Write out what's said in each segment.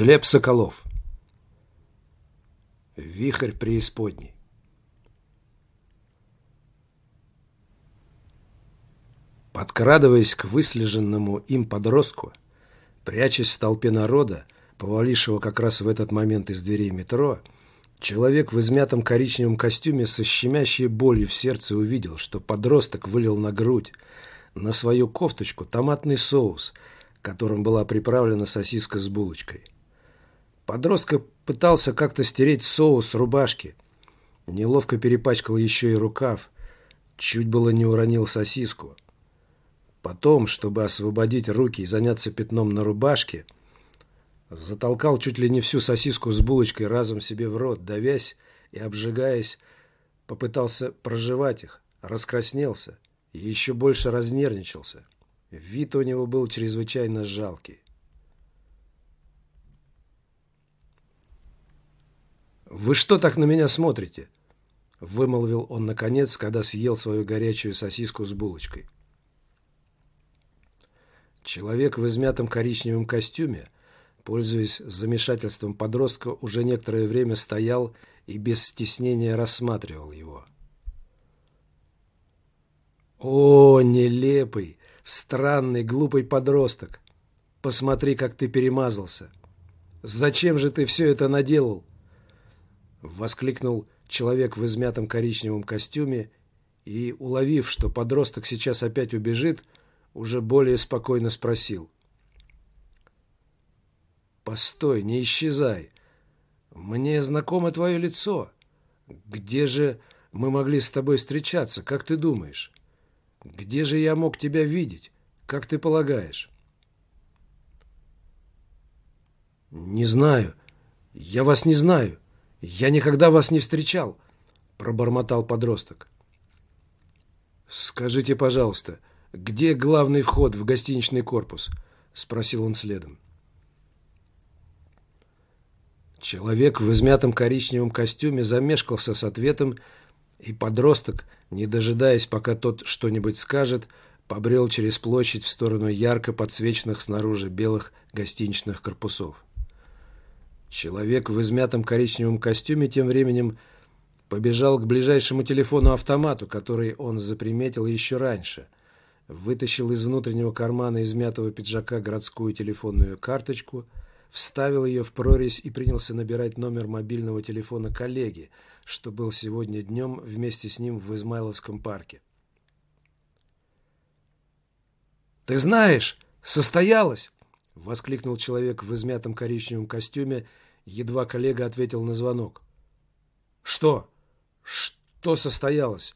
Глеб Соколов. Вихрь преисподней. Подкрадываясь к выслеженному им подростку, прячась в толпе народа, повалившего как раз в этот момент из дверей метро, человек в измятом коричневом костюме со щемящей болью в сердце увидел, что подросток вылил на грудь, на свою кофточку томатный соус, которым была приправлена сосиска с булочкой. Подросток пытался как-то стереть соус с рубашки. Неловко перепачкал еще и рукав. Чуть было не уронил сосиску. Потом, чтобы освободить руки и заняться пятном на рубашке, затолкал чуть ли не всю сосиску с булочкой разом себе в рот, давясь и обжигаясь, попытался проживать их, раскраснелся и еще больше разнервничался. Вид у него был чрезвычайно жалкий. «Вы что так на меня смотрите?» Вымолвил он наконец, когда съел свою горячую сосиску с булочкой. Человек в измятом коричневом костюме, пользуясь замешательством подростка, уже некоторое время стоял и без стеснения рассматривал его. «О, нелепый, странный, глупый подросток! Посмотри, как ты перемазался! Зачем же ты все это наделал?» Воскликнул человек в измятом коричневом костюме и, уловив, что подросток сейчас опять убежит, уже более спокойно спросил. «Постой, не исчезай. Мне знакомо твое лицо. Где же мы могли с тобой встречаться, как ты думаешь? Где же я мог тебя видеть, как ты полагаешь?» «Не знаю. Я вас не знаю. Я никогда вас не встречал», — пробормотал подросток. «Скажите, пожалуйста, — «Где главный вход в гостиничный корпус?» – спросил он следом. Человек в измятом коричневом костюме замешкался с ответом, и подросток, не дожидаясь, пока тот что-нибудь скажет, побрел через площадь в сторону ярко подсвеченных снаружи белых гостиничных корпусов. Человек в измятом коричневом костюме тем временем побежал к ближайшему телефону-автомату, который он заприметил еще раньше – вытащил из внутреннего кармана измятого пиджака городскую телефонную карточку, вставил ее в прорезь и принялся набирать номер мобильного телефона коллеги, что был сегодня днем вместе с ним в Измайловском парке. «Ты знаешь, состоялось!» — воскликнул человек в измятом коричневом костюме, едва коллега ответил на звонок. «Что? Что состоялось?»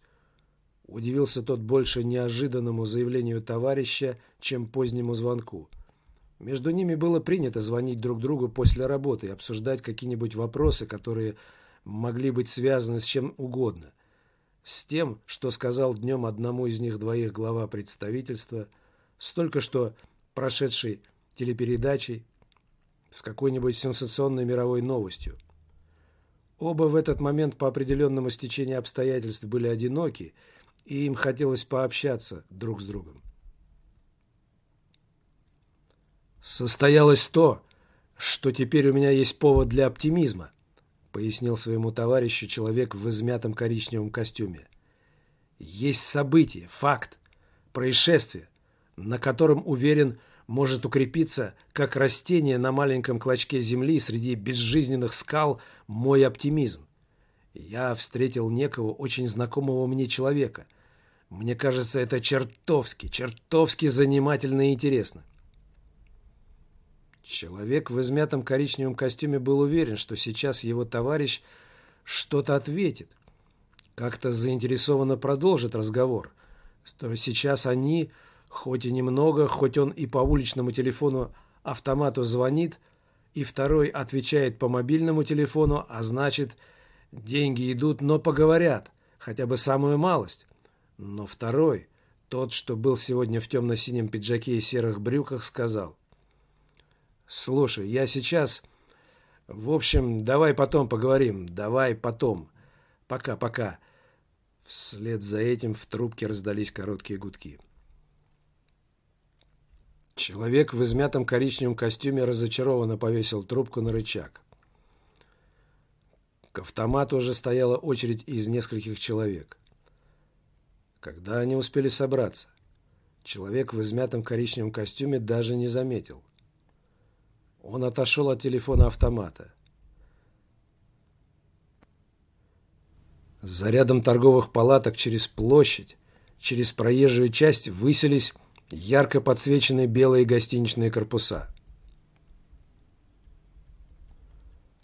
Удивился тот больше неожиданному заявлению товарища, чем позднему звонку. Между ними было принято звонить друг другу после работы и обсуждать какие-нибудь вопросы, которые могли быть связаны с чем угодно. С тем, что сказал днем одному из них двоих глава представительства, с только что прошедшей телепередачей, с какой-нибудь сенсационной мировой новостью. Оба в этот момент по определенному стечению обстоятельств были одиноки и им хотелось пообщаться друг с другом. «Состоялось то, что теперь у меня есть повод для оптимизма», пояснил своему товарищу человек в измятом коричневом костюме. «Есть событие, факт, происшествие, на котором, уверен, может укрепиться, как растение на маленьком клочке земли среди безжизненных скал, мой оптимизм. Я встретил некого очень знакомого мне человека, мне кажется, это чертовски, чертовски занимательно и интересно. Человек в измятом коричневом костюме был уверен, что сейчас его товарищ что-то ответит. Как-то заинтересованно продолжит разговор. Сейчас они, хоть и немного, хоть он и по уличному телефону автомату звонит, и второй отвечает по мобильному телефону, а значит, деньги идут, но поговорят, хотя бы самую малость. Но второй, тот, что был сегодня в темно-синем пиджаке и серых брюках, сказал. «Слушай, я сейчас... В общем, давай потом поговорим, давай потом. Пока-пока». Вслед за этим в трубке раздались короткие гудки. Человек в измятом коричневом костюме разочарованно повесил трубку на рычаг. К автомату уже стояла очередь из нескольких человек. Когда они успели собраться, человек в измятом коричневом костюме даже не заметил. Он отошел от телефона автомата. За рядом торговых палаток через площадь, через проезжую часть высились ярко подсвеченные белые гостиничные корпуса.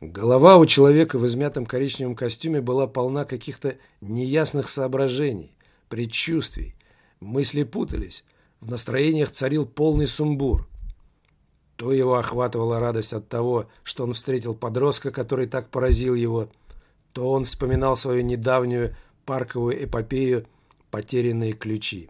Голова у человека в измятом коричневом костюме была полна каких-то неясных соображений, предчувствий. Мысли путались, в настроениях царил полный сумбур. То его охватывала радость от того, что он встретил подростка, который так поразил его, то он вспоминал свою недавнюю парковую эпопею «Потерянные ключи».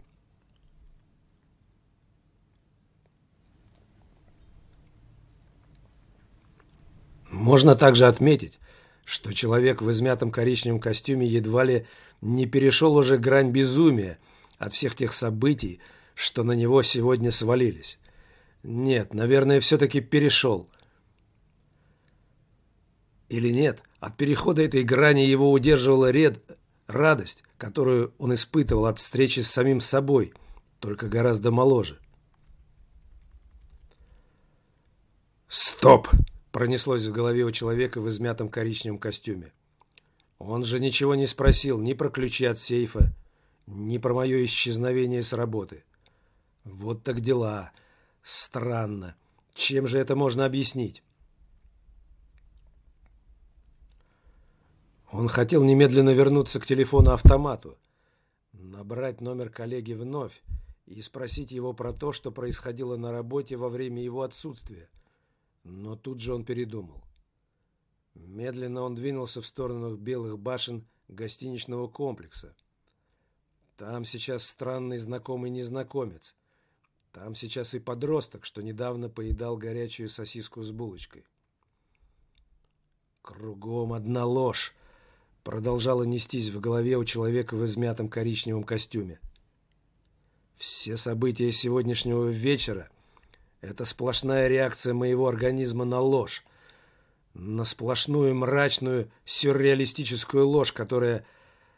Можно также отметить, что человек в измятом коричневом костюме едва ли не перешел уже грань безумия от всех тех событий, что на него сегодня свалились. Нет, наверное, все-таки перешел. Или нет, от перехода этой грани его удерживала ред... радость, которую он испытывал от встречи с самим собой, только гораздо моложе. «Стоп!» Пронеслось в голове у человека в измятом коричневом костюме. Он же ничего не спросил ни про ключи от сейфа, ни про мое исчезновение с работы. Вот так дела. Странно. Чем же это можно объяснить? Он хотел немедленно вернуться к телефону-автомату, набрать номер коллеги вновь и спросить его про то, что происходило на работе во время его отсутствия – но тут же он передумал. Медленно он двинулся в сторону белых башен гостиничного комплекса. Там сейчас странный знакомый незнакомец. Там сейчас и подросток, что недавно поедал горячую сосиску с булочкой. Кругом одна ложь продолжала нестись в голове у человека в измятом коричневом костюме. Все события сегодняшнего вечера — это сплошная реакция моего организма на ложь. На сплошную мрачную сюрреалистическую ложь, которая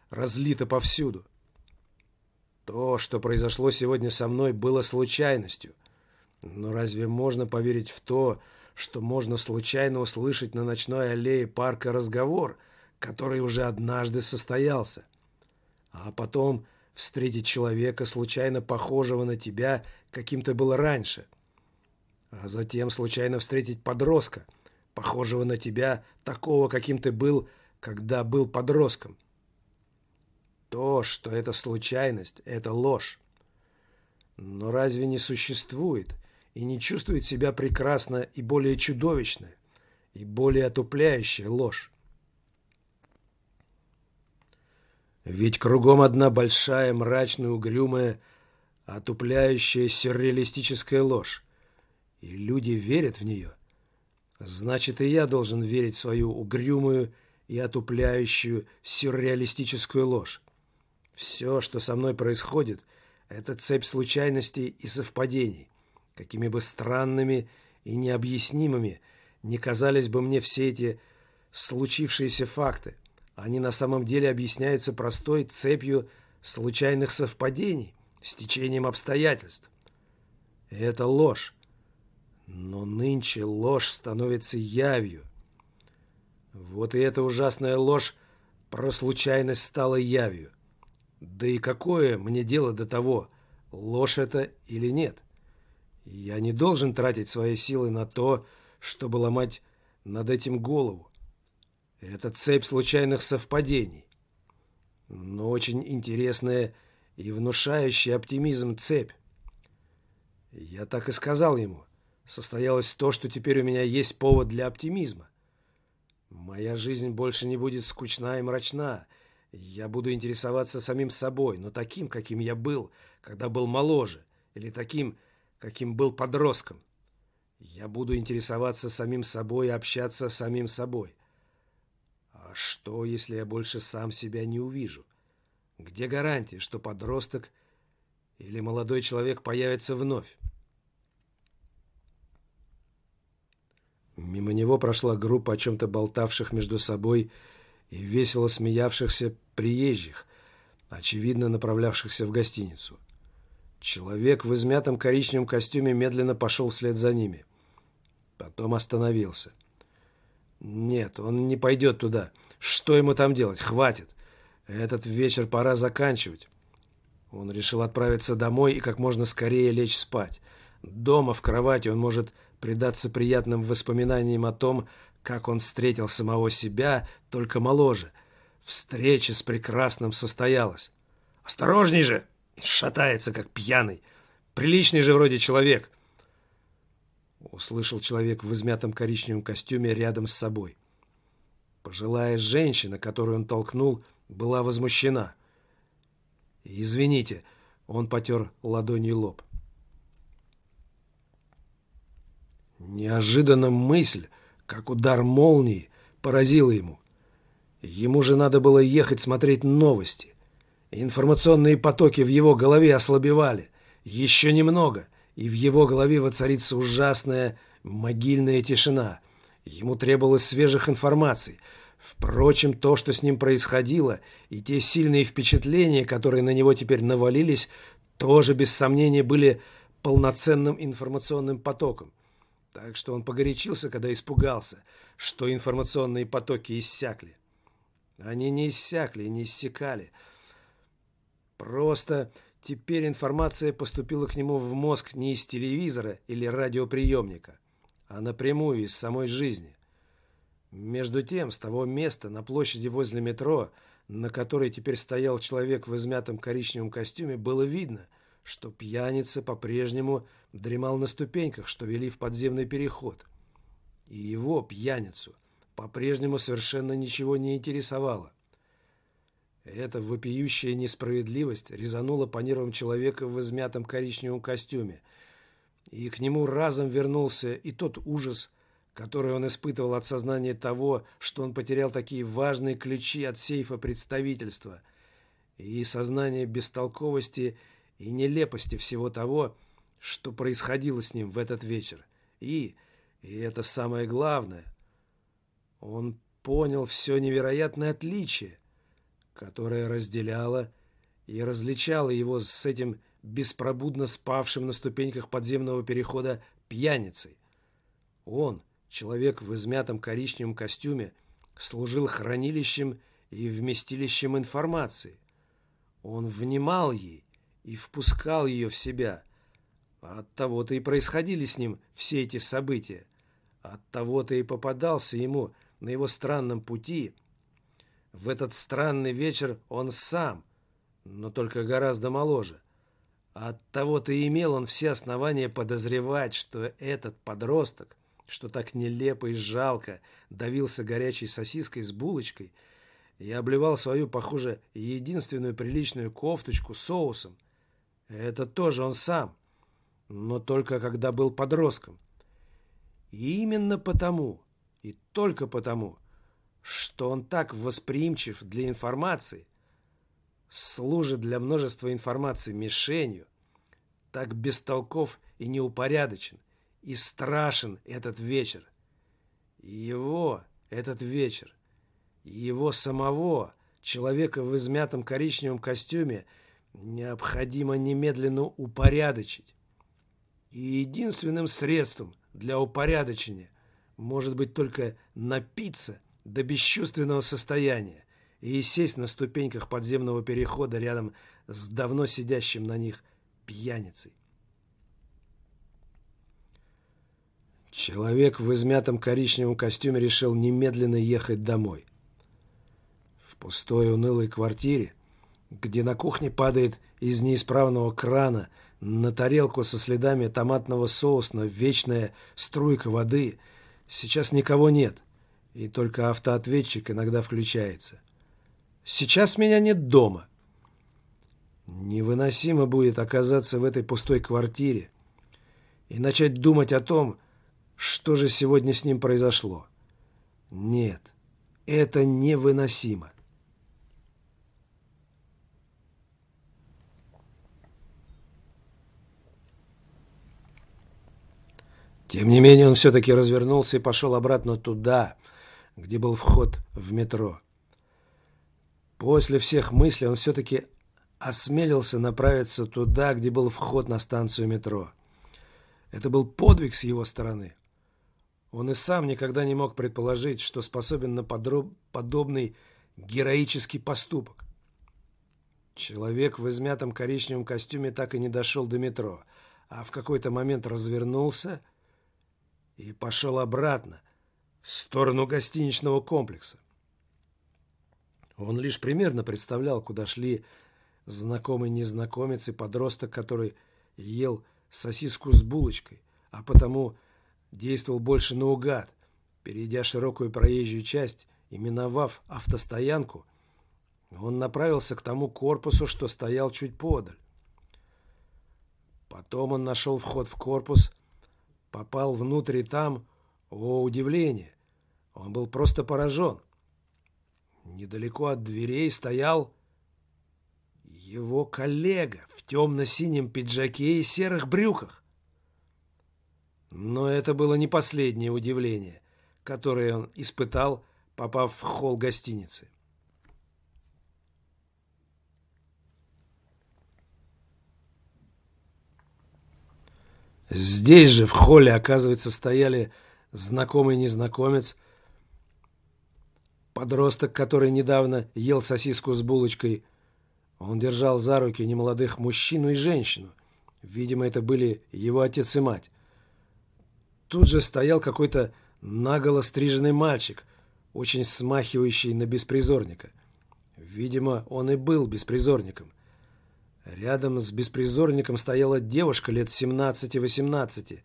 разлита повсюду. То, что произошло сегодня со мной, было случайностью. Но разве можно поверить в то, что можно случайно услышать на ночной аллее парка разговор, который уже однажды состоялся? А потом встретить человека, случайно похожего на тебя, каким ты был раньше – а затем случайно встретить подростка, похожего на тебя, такого, каким ты был, когда был подростком. То, что это случайность, это ложь. Но разве не существует и не чувствует себя прекрасно и более чудовищная, и более отупляющая ложь? Ведь кругом одна большая, мрачная, угрюмая, отупляющая сюрреалистическая ложь, и люди верят в нее, значит и я должен верить в свою угрюмую и отупляющую сюрреалистическую ложь. Все, что со мной происходит, это цепь случайностей и совпадений, какими бы странными и необъяснимыми не казались бы мне все эти случившиеся факты. Они на самом деле объясняются простой цепью случайных совпадений, с течением обстоятельств. И это ложь, но нынче ложь становится явью. Вот и эта ужасная ложь про случайность стала явью. Да и какое мне дело до того, ложь это или нет? Я не должен тратить свои силы на то, чтобы ломать над этим голову. Это цепь случайных совпадений. Но очень интересная и внушающая оптимизм цепь. Я так и сказал ему состоялось то, что теперь у меня есть повод для оптимизма. Моя жизнь больше не будет скучна и мрачна. Я буду интересоваться самим собой, но таким, каким я был, когда был моложе, или таким, каким был подростком. Я буду интересоваться самим собой и общаться с самим собой. А что, если я больше сам себя не увижу? Где гарантия, что подросток или молодой человек появится вновь? Мимо него прошла группа о чем-то болтавших между собой и весело смеявшихся приезжих, очевидно направлявшихся в гостиницу. Человек в измятом коричневом костюме медленно пошел вслед за ними. Потом остановился. Нет, он не пойдет туда. Что ему там делать? Хватит. Этот вечер пора заканчивать. Он решил отправиться домой и как можно скорее лечь спать. Дома, в кровати, он может предаться приятным воспоминаниям о том, как он встретил самого себя, только моложе. Встреча с прекрасным состоялась. «Осторожней же!» Шатается, как пьяный. Приличный же вроде человек. Услышал человек в измятом коричневом костюме рядом с собой. Пожилая женщина, которую он толкнул, была возмущена. «Извините», — он потер ладонью лоб. Неожиданно мысль, как удар молнии, поразила ему. Ему же надо было ехать смотреть новости. Информационные потоки в его голове ослабевали. Еще немного, и в его голове воцарится ужасная могильная тишина. Ему требовалось свежих информаций — Впрочем, то, что с ним происходило, и те сильные впечатления, которые на него теперь навалились, тоже, без сомнения, были полноценным информационным потоком. Так что он погорячился, когда испугался, что информационные потоки иссякли. Они не иссякли не иссякали. Просто теперь информация поступила к нему в мозг не из телевизора или радиоприемника, а напрямую из самой жизни. Между тем, с того места на площади возле метро, на которой теперь стоял человек в измятом коричневом костюме, было видно, что пьяница по-прежнему дремал на ступеньках, что вели в подземный переход. И его, пьяницу, по-прежнему совершенно ничего не интересовало. Эта вопиющая несправедливость резанула по нервам человека в измятом коричневом костюме, и к нему разом вернулся и тот ужас, который он испытывал от сознания того, что он потерял такие важные ключи от сейфа представительства, и сознание бестолковости и нелепости всего того, что происходило с ним в этот вечер. И, и это самое главное, он понял все невероятное отличие, которое разделяло и различало его с этим беспробудно спавшим на ступеньках подземного перехода пьяницей. Он — Человек в измятом коричневом костюме служил хранилищем и вместилищем информации. Он внимал ей и впускал ее в себя. От того-то и происходили с ним все эти события. От того-то и попадался ему на его странном пути. В этот странный вечер он сам, но только гораздо моложе. От того-то и имел он все основания подозревать, что этот подросток что так нелепо и жалко давился горячей сосиской с булочкой и обливал свою, похоже, единственную приличную кофточку соусом. Это тоже он сам, но только когда был подростком. И именно потому, и только потому, что он так восприимчив для информации, служит для множества информации мишенью, так бестолков и неупорядочен – и страшен этот вечер. Его, этот вечер, его самого, человека в измятом коричневом костюме, необходимо немедленно упорядочить. И единственным средством для упорядочения может быть только напиться до бесчувственного состояния и сесть на ступеньках подземного перехода рядом с давно сидящим на них пьяницей. Человек в измятом коричневом костюме решил немедленно ехать домой. В пустой унылой квартире, где на кухне падает из неисправного крана на тарелку со следами томатного соуса вечная струйка воды, сейчас никого нет, и только автоответчик иногда включается. «Сейчас меня нет дома». Невыносимо будет оказаться в этой пустой квартире и начать думать о том, что же сегодня с ним произошло? Нет, это невыносимо. Тем не менее, он все-таки развернулся и пошел обратно туда, где был вход в метро. После всех мыслей он все-таки осмелился направиться туда, где был вход на станцию метро. Это был подвиг с его стороны. Он и сам никогда не мог предположить, что способен на подроб... подобный героический поступок. Человек в измятом коричневом костюме так и не дошел до метро, а в какой-то момент развернулся и пошел обратно, в сторону гостиничного комплекса. Он лишь примерно представлял, куда шли знакомый незнакомец и подросток, который ел сосиску с булочкой, а потому действовал больше наугад, перейдя широкую проезжую часть и миновав автостоянку, он направился к тому корпусу, что стоял чуть подаль. Потом он нашел вход в корпус, попал внутрь и там, о удивление, он был просто поражен. Недалеко от дверей стоял его коллега в темно-синем пиджаке и серых брюках. Но это было не последнее удивление, которое он испытал, попав в холл гостиницы. Здесь же, в холле, оказывается, стояли знакомый незнакомец, подросток, который недавно ел сосиску с булочкой, он держал за руки немолодых мужчину и женщину. Видимо, это были его отец и мать. Тут же стоял какой-то наголо стриженный мальчик, очень смахивающий на беспризорника. Видимо, он и был беспризорником. Рядом с беспризорником стояла девушка лет 17-18,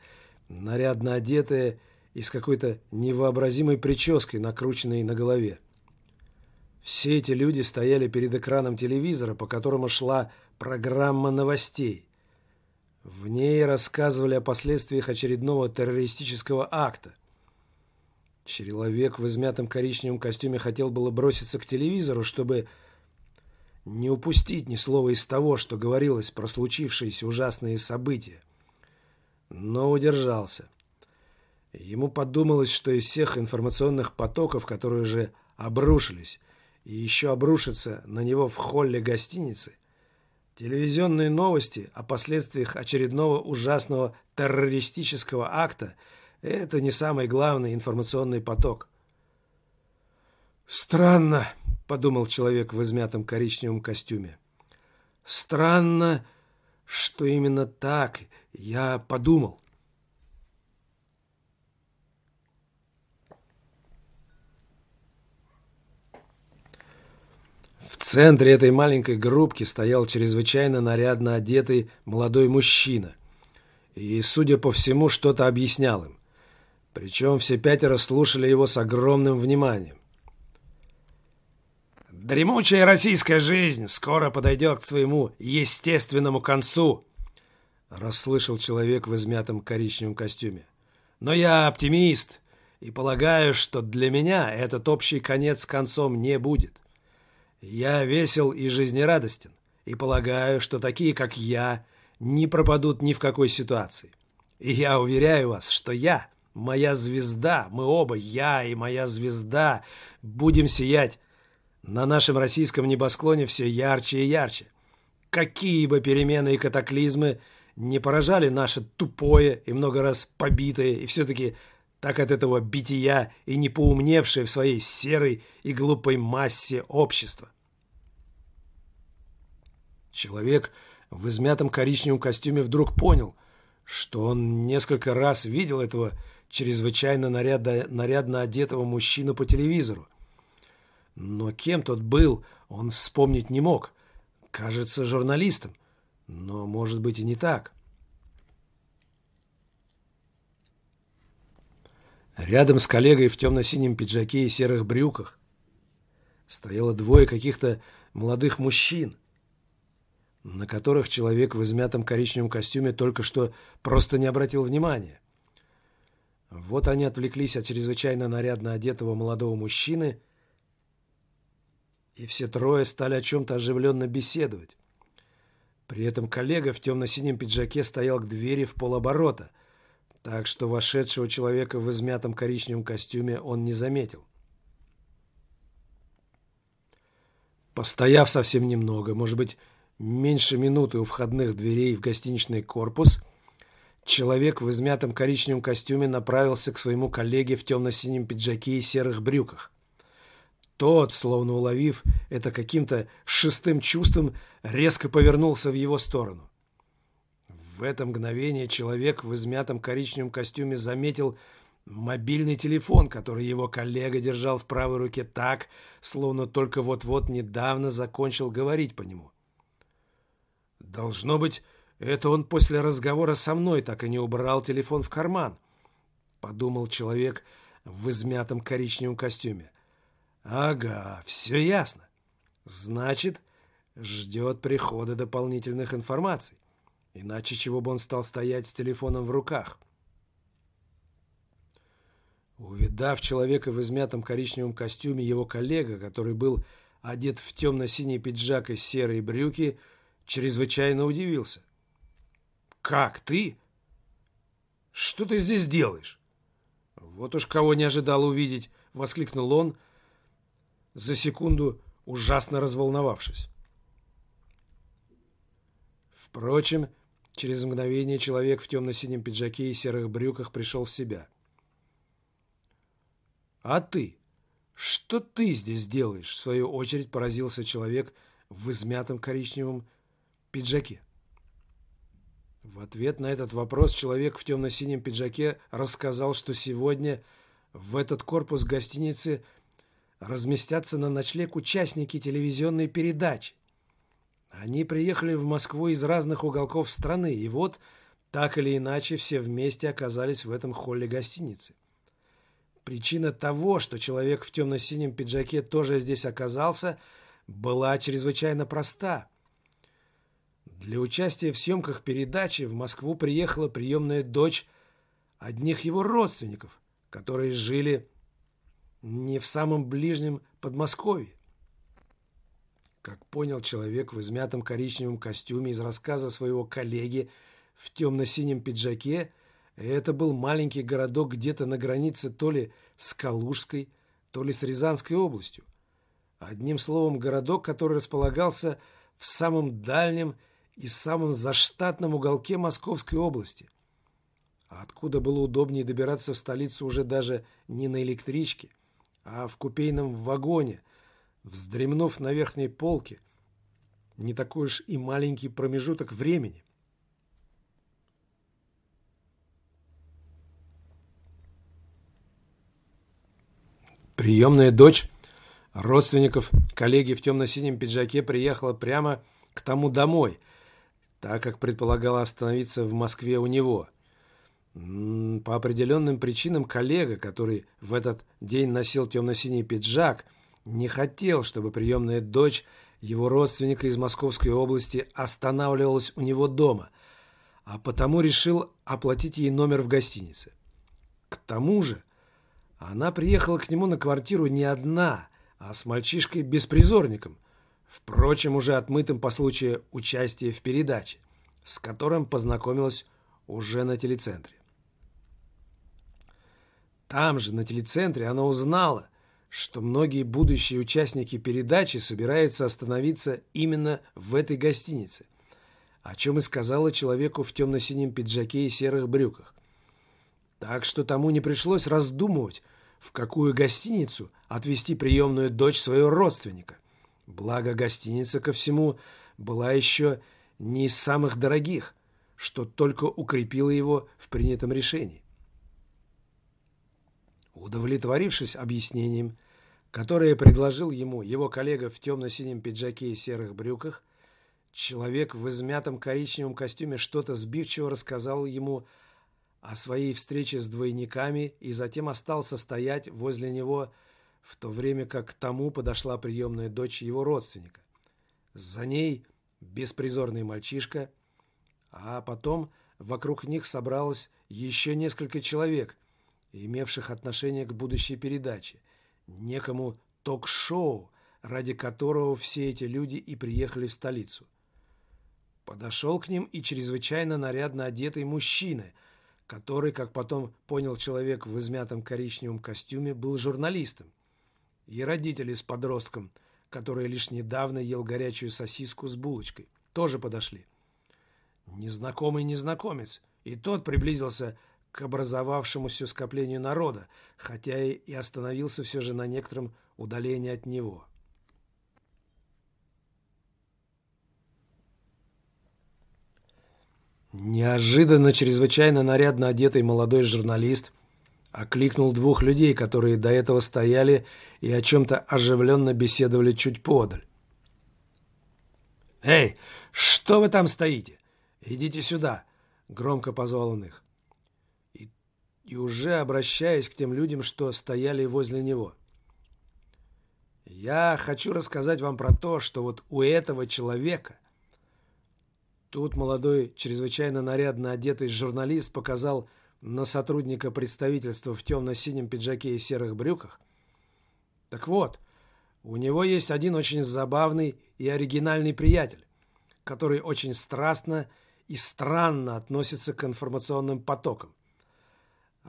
нарядно одетая и с какой-то невообразимой прической, накрученной на голове. Все эти люди стояли перед экраном телевизора, по которому шла программа новостей. В ней рассказывали о последствиях очередного террористического акта. Человек в измятом коричневом костюме хотел было броситься к телевизору, чтобы не упустить ни слова из того, что говорилось про случившиеся ужасные события. Но удержался. Ему подумалось, что из всех информационных потоков, которые уже обрушились и еще обрушатся на него в холле гостиницы, телевизионные новости о последствиях очередного ужасного террористического акта – это не самый главный информационный поток. «Странно», – подумал человек в измятом коричневом костюме. «Странно, что именно так я подумал». В центре этой маленькой группки стоял чрезвычайно нарядно одетый молодой мужчина. И, судя по всему, что-то объяснял им. Причем все пятеро слушали его с огромным вниманием. «Дремучая российская жизнь скоро подойдет к своему естественному концу», расслышал человек в измятом коричневом костюме. «Но я оптимист и полагаю, что для меня этот общий конец концом не будет. Я весел и жизнерадостен, и полагаю, что такие, как я, не пропадут ни в какой ситуации. И я уверяю вас, что я, моя звезда, мы оба, я и моя звезда, будем сиять на нашем российском небосклоне все ярче и ярче. Какие бы перемены и катаклизмы не поражали наше тупое и много раз побитое и все-таки так от этого бития и не поумневшее в своей серой и глупой массе общества. Человек в измятом коричневом костюме вдруг понял, что он несколько раз видел этого чрезвычайно нарядно, нарядно одетого мужчину по телевизору. Но кем тот был, он вспомнить не мог. Кажется, журналистом. Но, может быть, и не так. Рядом с коллегой в темно-синем пиджаке и серых брюках стояло двое каких-то молодых мужчин, на которых человек в измятом коричневом костюме только что просто не обратил внимания. Вот они отвлеклись от чрезвычайно нарядно одетого молодого мужчины, и все трое стали о чем-то оживленно беседовать. При этом коллега в темно-синем пиджаке стоял к двери в полоборота – так что вошедшего человека в измятом коричневом костюме он не заметил. Постояв совсем немного, может быть, меньше минуты у входных дверей в гостиничный корпус, человек в измятом коричневом костюме направился к своему коллеге в темно-синем пиджаке и серых брюках. Тот, словно уловив это каким-то шестым чувством, резко повернулся в его сторону. В это мгновение человек в измятом коричневом костюме заметил мобильный телефон, который его коллега держал в правой руке так, словно только вот-вот недавно закончил говорить по нему. Должно быть, это он после разговора со мной так и не убрал телефон в карман, подумал человек в измятом коричневом костюме. Ага, все ясно. Значит, ждет прихода дополнительных информаций. Иначе чего бы он стал стоять с телефоном в руках? Увидав человека в измятом коричневом костюме, его коллега, который был одет в темно-синий пиджак и серые брюки, чрезвычайно удивился. «Как ты? Что ты здесь делаешь?» «Вот уж кого не ожидал увидеть!» — воскликнул он, за секунду ужасно разволновавшись. Впрочем, Через мгновение человек в темно-синем пиджаке и серых брюках пришел в себя. «А ты? Что ты здесь делаешь?» В свою очередь поразился человек в измятом коричневом пиджаке. В ответ на этот вопрос человек в темно-синем пиджаке рассказал, что сегодня в этот корпус гостиницы разместятся на ночлег участники телевизионной передачи. Они приехали в Москву из разных уголков страны, и вот, так или иначе, все вместе оказались в этом холле гостиницы. Причина того, что человек в темно-синем пиджаке тоже здесь оказался, была чрезвычайно проста. Для участия в съемках передачи в Москву приехала приемная дочь одних его родственников, которые жили не в самом ближнем Подмосковье. Как понял человек в измятом коричневом костюме из рассказа своего коллеги в темно-синем пиджаке, это был маленький городок где-то на границе то ли с Калужской, то ли с Рязанской областью. Одним словом, городок, который располагался в самом дальнем и самом заштатном уголке Московской области. А откуда было удобнее добираться в столицу уже даже не на электричке, а в купейном вагоне, вздремнув на верхней полке, не такой уж и маленький промежуток времени. Приемная дочь родственников коллеги в темно-синем пиджаке приехала прямо к тому домой, так как предполагала остановиться в Москве у него. По определенным причинам коллега, который в этот день носил темно-синий пиджак – не хотел, чтобы приемная дочь его родственника из Московской области останавливалась у него дома, а потому решил оплатить ей номер в гостинице. К тому же она приехала к нему на квартиру не одна, а с мальчишкой-беспризорником, впрочем, уже отмытым по случаю участия в передаче, с которым познакомилась уже на телецентре. Там же, на телецентре, она узнала – что многие будущие участники передачи собираются остановиться именно в этой гостинице, о чем и сказала человеку в темно-синем пиджаке и серых брюках. Так что тому не пришлось раздумывать, в какую гостиницу отвезти приемную дочь своего родственника. Благо гостиница ко всему была еще не из самых дорогих, что только укрепило его в принятом решении. Удовлетворившись объяснением, которое предложил ему его коллега в темно-синем пиджаке и серых брюках, человек в измятом коричневом костюме что-то сбивчиво рассказал ему о своей встрече с двойниками и затем остался стоять возле него, в то время как к тому подошла приемная дочь его родственника. За ней беспризорный мальчишка, а потом вокруг них собралось еще несколько человек – имевших отношение к будущей передаче, некому ток-шоу, ради которого все эти люди и приехали в столицу. Подошел к ним и чрезвычайно нарядно одетый мужчина, который, как потом понял человек в измятом коричневом костюме, был журналистом. И родители с подростком, который лишь недавно ел горячую сосиску с булочкой, тоже подошли. Незнакомый незнакомец, и тот приблизился к образовавшемуся скоплению народа, хотя и остановился все же на некотором удалении от него. Неожиданно чрезвычайно нарядно одетый молодой журналист окликнул двух людей, которые до этого стояли и о чем-то оживленно беседовали чуть подаль. «Эй, что вы там стоите? Идите сюда!» — громко позвал он их. И, уже обращаясь к тем людям, что стояли возле него. «Я хочу рассказать вам про то, что вот у этого человека...» Тут молодой, чрезвычайно нарядно одетый журналист показал на сотрудника представительства в темно-синем пиджаке и серых брюках. Так вот, у него есть один очень забавный и оригинальный приятель, который очень страстно и странно относится к информационным потокам.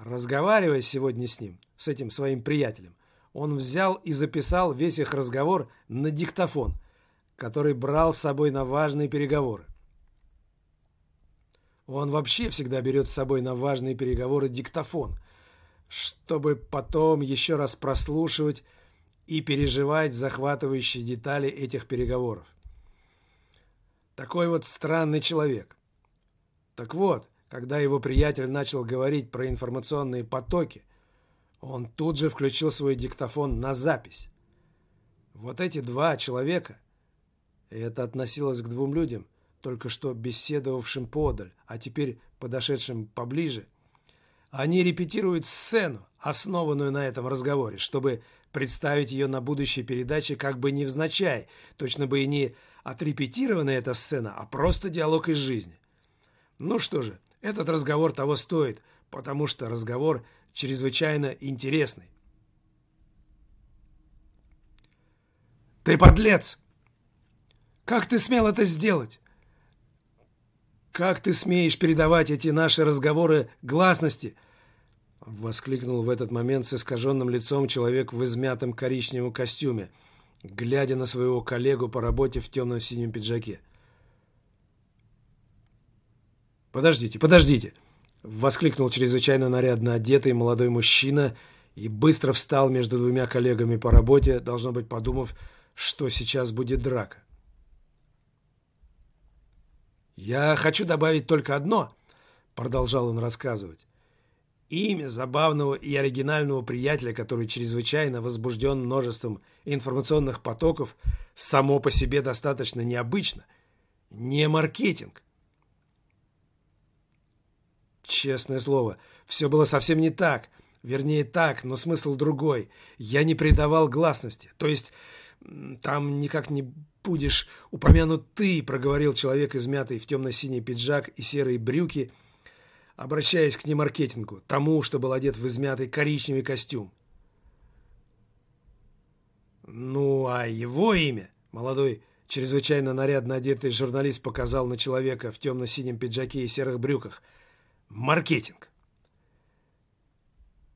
Разговаривая сегодня с ним, с этим своим приятелем, он взял и записал весь их разговор на диктофон, который брал с собой на важные переговоры. Он вообще всегда берет с собой на важные переговоры диктофон, чтобы потом еще раз прослушивать и переживать захватывающие детали этих переговоров. Такой вот странный человек. Так вот, когда его приятель начал говорить про информационные потоки, он тут же включил свой диктофон на запись. Вот эти два человека, и это относилось к двум людям – только что беседовавшим подаль, а теперь подошедшим поближе. Они репетируют сцену, основанную на этом разговоре, чтобы представить ее на будущей передаче как бы невзначай, точно бы и не отрепетированная эта сцена, а просто диалог из жизни. Ну что же, этот разговор того стоит, потому что разговор чрезвычайно интересный. «Ты подлец! Как ты смел это сделать? «Как ты смеешь передавать эти наши разговоры гласности?» Воскликнул в этот момент с искаженным лицом человек в измятом коричневом костюме, глядя на своего коллегу по работе в темном синем пиджаке. «Подождите, подождите!» — воскликнул чрезвычайно нарядно одетый молодой мужчина и быстро встал между двумя коллегами по работе, должно быть, подумав, что сейчас будет драка. «Я хочу добавить только одно», — продолжал он рассказывать. Имя забавного и оригинального приятеля, который чрезвычайно возбужден множеством информационных потоков, само по себе достаточно необычно. Не маркетинг. Честное слово, все было совсем не так. Вернее, так, но смысл другой. Я не придавал гласности. То есть, там никак не будешь упомянут ты», — проговорил человек, измятый в темно-синий пиджак и серые брюки, обращаясь к немаркетингу, тому, что был одет в измятый коричневый костюм. «Ну, а его имя?» — молодой, чрезвычайно нарядно одетый журналист показал на человека в темно-синем пиджаке и серых брюках. «Маркетинг».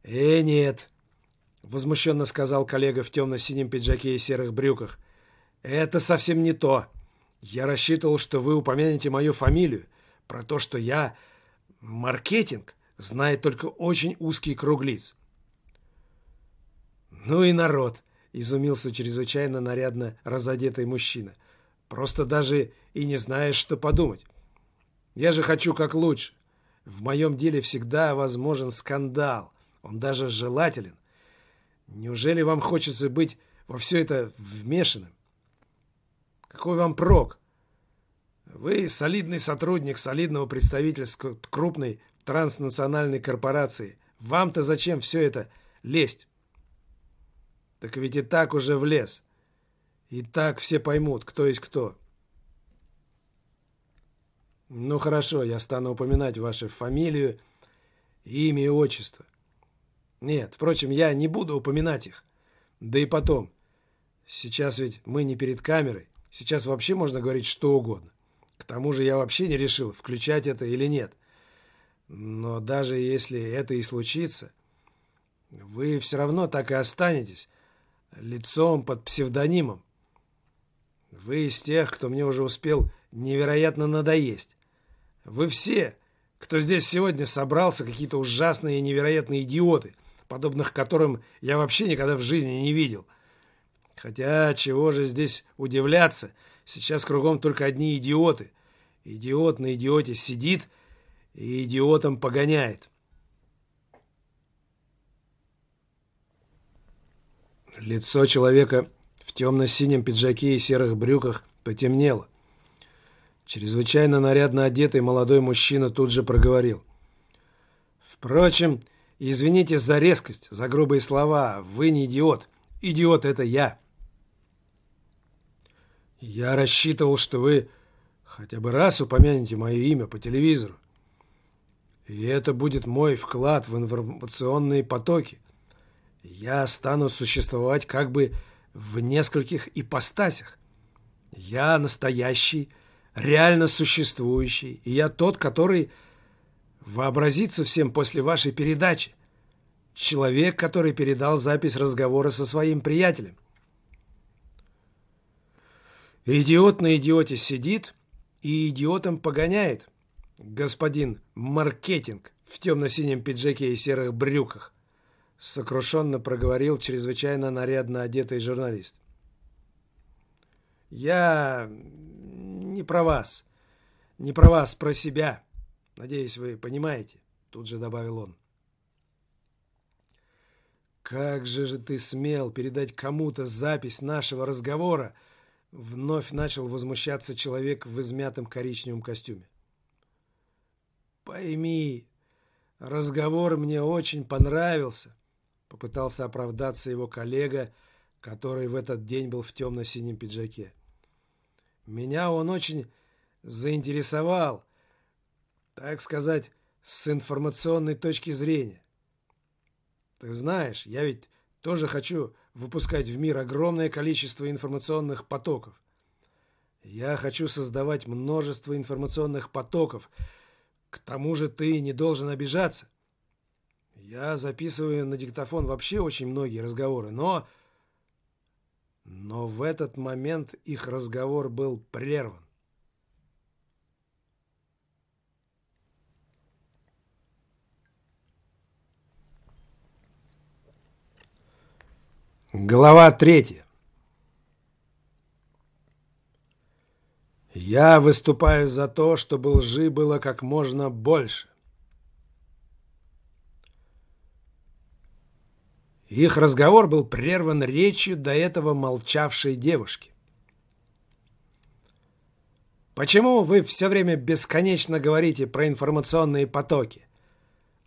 «Э, нет», — возмущенно сказал коллега в темно-синем пиджаке и серых брюках — «Это совсем не то. Я рассчитывал, что вы упомянете мою фамилию. Про то, что я маркетинг, знает только очень узкий круг лиц». «Ну и народ!» — изумился чрезвычайно нарядно разодетый мужчина. «Просто даже и не знаешь, что подумать. Я же хочу как лучше. В моем деле всегда возможен скандал. Он даже желателен. Неужели вам хочется быть во все это вмешанным? Какой вам прок? Вы солидный сотрудник солидного представительства крупной транснациональной корпорации. Вам-то зачем все это лезть? Так ведь и так уже влез. И так все поймут, кто есть кто. Ну хорошо, я стану упоминать вашу фамилию, имя и отчество. Нет, впрочем, я не буду упоминать их. Да и потом. Сейчас ведь мы не перед камерой. Сейчас вообще можно говорить что угодно. К тому же я вообще не решил, включать это или нет. Но даже если это и случится, вы все равно так и останетесь лицом под псевдонимом. Вы из тех, кто мне уже успел невероятно надоесть. Вы все, кто здесь сегодня собрался, какие-то ужасные и невероятные идиоты, подобных которым я вообще никогда в жизни не видел. Хотя, чего же здесь удивляться, сейчас кругом только одни идиоты. Идиот на идиоте сидит и идиотом погоняет. Лицо человека в темно-синем пиджаке и серых брюках потемнело. Чрезвычайно нарядно одетый молодой мужчина тут же проговорил. «Впрочем, извините за резкость, за грубые слова. Вы не идиот. Идиот — это я». «Я рассчитывал, что вы хотя бы раз упомянете мое имя по телевизору. И это будет мой вклад в информационные потоки. Я стану существовать как бы в нескольких ипостасях. Я настоящий, реально существующий, и я тот, который вообразится всем после вашей передачи. Человек, который передал запись разговора со своим приятелем. Идиот на идиоте сидит и идиотом погоняет. Господин маркетинг в темно-синем пиджаке и серых брюках сокрушенно проговорил чрезвычайно нарядно одетый журналист. «Я не про вас. Не про вас, про себя. Надеюсь, вы понимаете», — тут же добавил он. «Как же же ты смел передать кому-то запись нашего разговора?» Вновь начал возмущаться человек в измятом коричневом костюме. «Пойми, разговор мне очень понравился», — попытался оправдаться его коллега, который в этот день был в темно-синем пиджаке. Меня он очень заинтересовал, так сказать, с информационной точки зрения. Ты знаешь, я ведь тоже хочу выпускать в мир огромное количество информационных потоков. Я хочу создавать множество информационных потоков. К тому же ты не должен обижаться. Я записываю на диктофон вообще очень многие разговоры, но... Но в этот момент их разговор был прерван. Глава третья. Я выступаю за то, чтобы лжи было как можно больше. Их разговор был прерван речью до этого молчавшей девушки. «Почему вы все время бесконечно говорите про информационные потоки,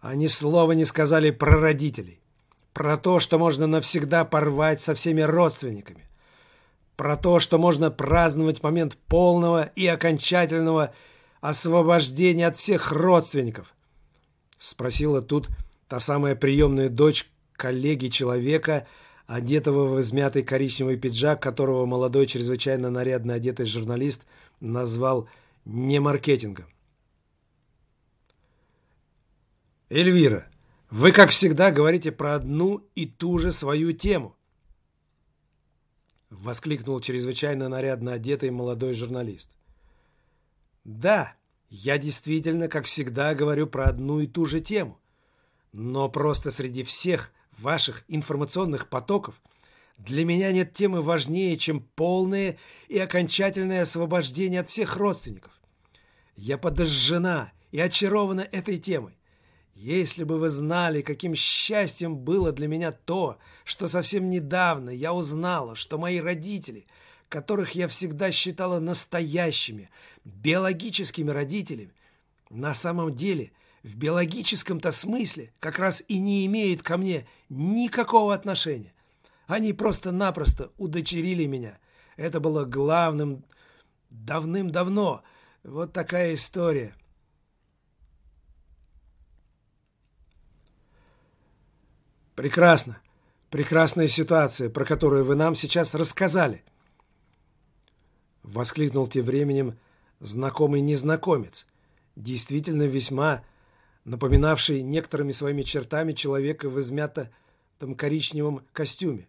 а ни слова не сказали про родителей, про то, что можно навсегда порвать со всеми родственниками, про то, что можно праздновать момент полного и окончательного освобождения от всех родственников?» Спросила тут та самая приемная дочь коллеги человека, одетого в измятый коричневый пиджак, которого молодой, чрезвычайно нарядно одетый журналист назвал не маркетингом. «Эльвира, вы, как всегда, говорите про одну и ту же свою тему», воскликнул чрезвычайно нарядно одетый молодой журналист. «Да, я действительно, как всегда, говорю про одну и ту же тему, но просто среди всех ваших информационных потоков для меня нет темы важнее, чем полное и окончательное освобождение от всех родственников. Я подожжена и очарована этой темой. Если бы вы знали, каким счастьем было для меня то, что совсем недавно я узнала, что мои родители, которых я всегда считала настоящими, биологическими родителями, на самом деле – в биологическом-то смысле как раз и не имеют ко мне никакого отношения. Они просто-напросто удочерили меня. Это было главным давным-давно. Вот такая история. Прекрасно. Прекрасная ситуация, про которую вы нам сейчас рассказали. Воскликнул тем временем знакомый незнакомец. Действительно весьма напоминавший некоторыми своими чертами человека в измятом коричневом костюме.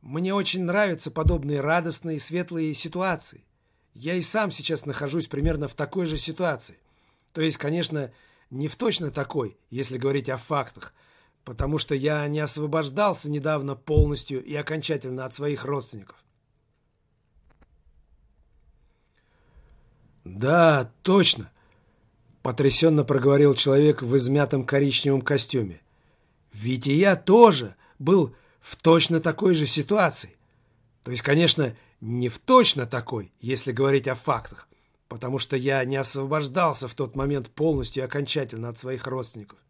Мне очень нравятся подобные радостные и светлые ситуации. Я и сам сейчас нахожусь примерно в такой же ситуации. То есть, конечно, не в точно такой, если говорить о фактах, потому что я не освобождался недавно полностью и окончательно от своих родственников. «Да, точно!» — потрясенно проговорил человек в измятом коричневом костюме. «Ведь и я тоже был в точно такой же ситуации. То есть, конечно, не в точно такой, если говорить о фактах, потому что я не освобождался в тот момент полностью и окончательно от своих родственников.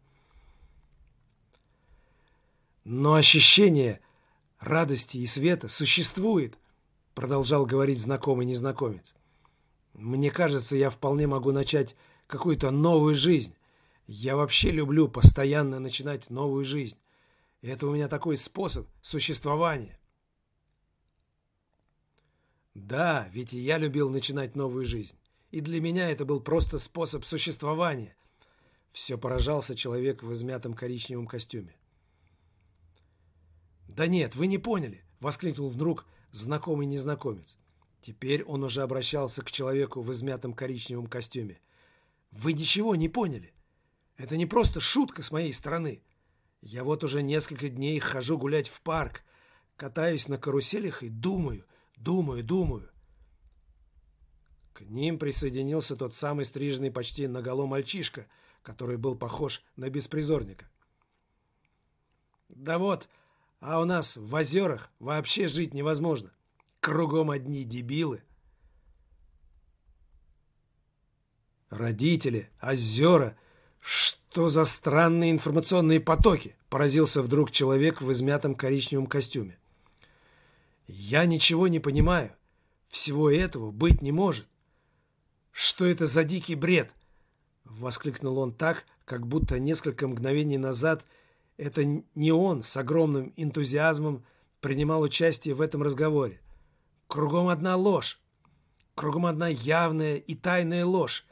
Но ощущение радости и света существует, продолжал говорить знакомый незнакомец. Мне кажется, я вполне могу начать какую-то новую жизнь. Я вообще люблю постоянно начинать новую жизнь. Это у меня такой способ существования. Да, ведь и я любил начинать новую жизнь. И для меня это был просто способ существования. Все поражался человек в измятом коричневом костюме. «Да нет, вы не поняли!» — воскликнул вдруг знакомый незнакомец. Теперь он уже обращался к человеку в измятом коричневом костюме. «Вы ничего не поняли. Это не просто шутка с моей стороны. Я вот уже несколько дней хожу гулять в парк, катаюсь на каруселях и думаю, думаю, думаю. К ним присоединился тот самый стриженный почти наголо мальчишка, который был похож на беспризорника. Да вот, а у нас в озерах вообще жить невозможно. Кругом одни дебилы. Родители, озера, «Что за странные информационные потоки?» – поразился вдруг человек в измятом коричневом костюме. «Я ничего не понимаю. Всего этого быть не может. Что это за дикий бред?» – воскликнул он так, как будто несколько мгновений назад это не он с огромным энтузиазмом принимал участие в этом разговоре. Кругом одна ложь. Кругом одна явная и тайная ложь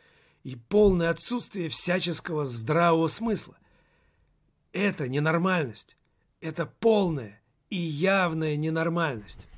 и полное отсутствие всяческого здравого смысла. Это ненормальность. Это полная и явная ненормальность.